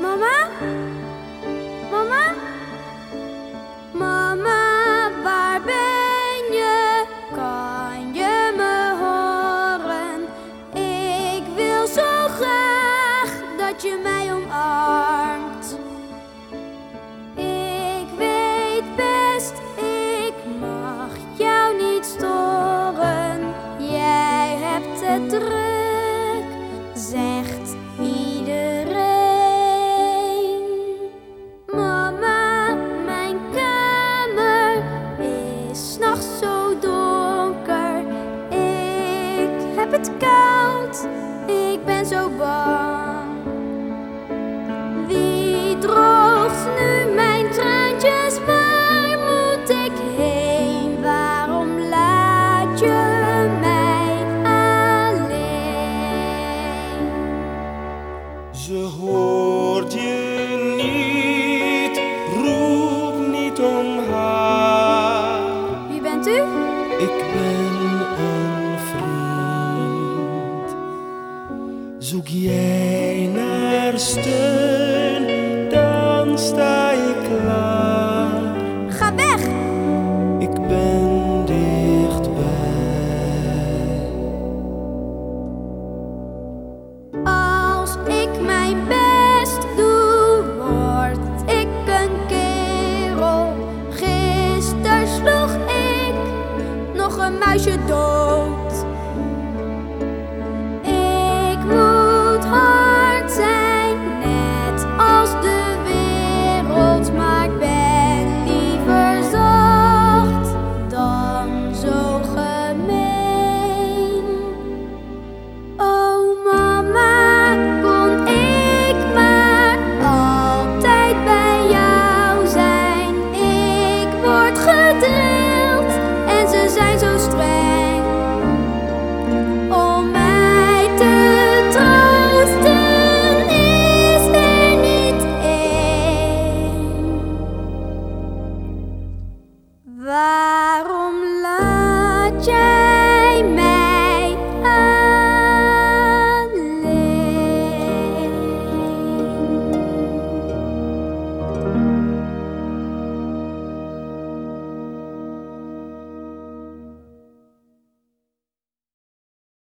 Mama? Mama? Mama, waar ben je? Kan je me horen? Ik wil zo graag dat je mij omarmt. Heb het koud, ik ben zo bang. Wie droogt nu mijn traantjes? Waar moet ik heen? Waarom laat je mij alleen? Ze hoort je Zoek jij naar steun, dan sta ik klaar. Ga weg! Ik ben dichtbij. Als ik mijn best doe, word ik een kerel. Gisteren sloeg ik nog een muisje dood.